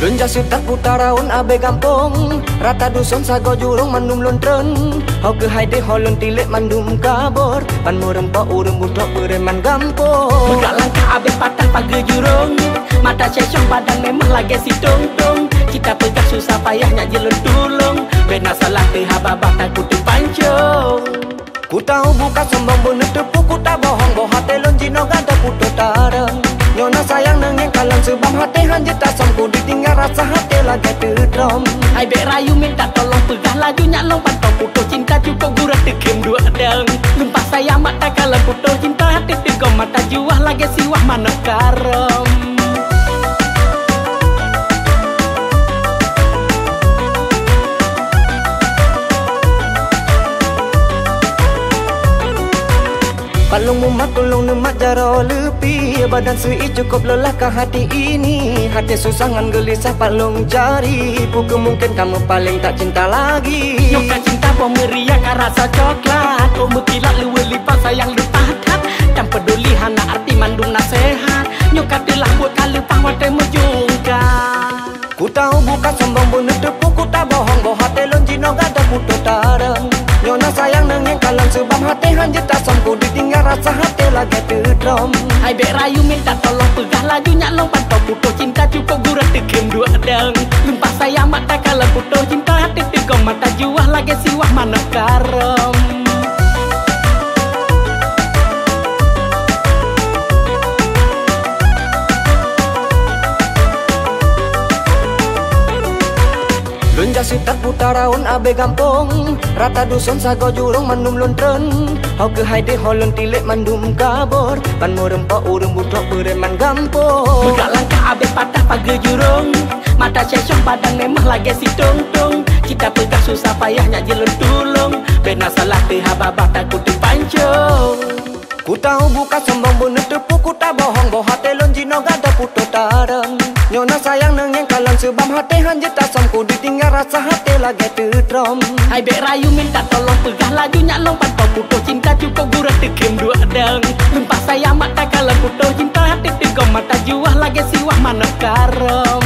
Lunja sutak putaraun abe gampong. Rata dusun sago jurung mandum lontren Hau ke haide holon tilik mandum kabor. Pan murem pa urem butok bereman gampong. Budak langkah abe patah pagi jurung. Mata cecong badan memang lagi si tong tong Kita pegang susah payahnya jelun tulung Bena salah tehababah takut dipancung Ku tahu buka sombong bener tepuk ku tak bohong Boh hati lonjino gada puto tarang. Nyona sayang nengeng kalang sebab hati tak ditinggal lagi terdrom Hai bek rayu minta tolong pegah laju nyak lompat kau putus cinta cukup gurah tekem dua dang Lumpah saya mata kalau putus cinta hati tegom mata juah lagi siwah mana karam Palung mumat tulung nemat jaro lepi. Badan sui cukup lelah ke hati ini? Hati susangan gelisah palung cari Buku mungkin kamu paling tak cinta lagi. Nyoka cinta bom meriah kan rasa coklat. Kau mutilat luwe lipat sayang lupa tak Dan peduli hana arti mandung nasihat Nyoka telah buat kali pahwa temu juga Ku tahu bukan sombong bener tepuk ku tak bohong. Boh hati lonjino gada puto tarang Nyona sayang nengeng kalang sebab hati hanje tak ditinggal rasa hati lagi terdrom Hai bek rayu minta tolong pegah laju nyak lompat kau putus cinta cukup gurah tekem dua dang Lumpah sayang mata kalau putus cinta hati tegom mata juah lagi siwah mana karam Lunja sitat putaraun abe gampong. Rata dusun sago jurung mandum lontren Hau ke haide holon tilik mandum kabor. Pan murem pa urem butok bereman gampong. Budak langkah abe patah pagi jurung. Mata cecong badan memang lagi si tung tung Kita pegang susah payahnya jelun tulung rasa hati lagi terdrom Hai bek rayu minta tolong pegah laju nyak lompat kau putus cinta cukup gurah tekem dua dang. Lumpah sayang mata kalau putus cinta hati tegom mata juah lagi siwah mana karam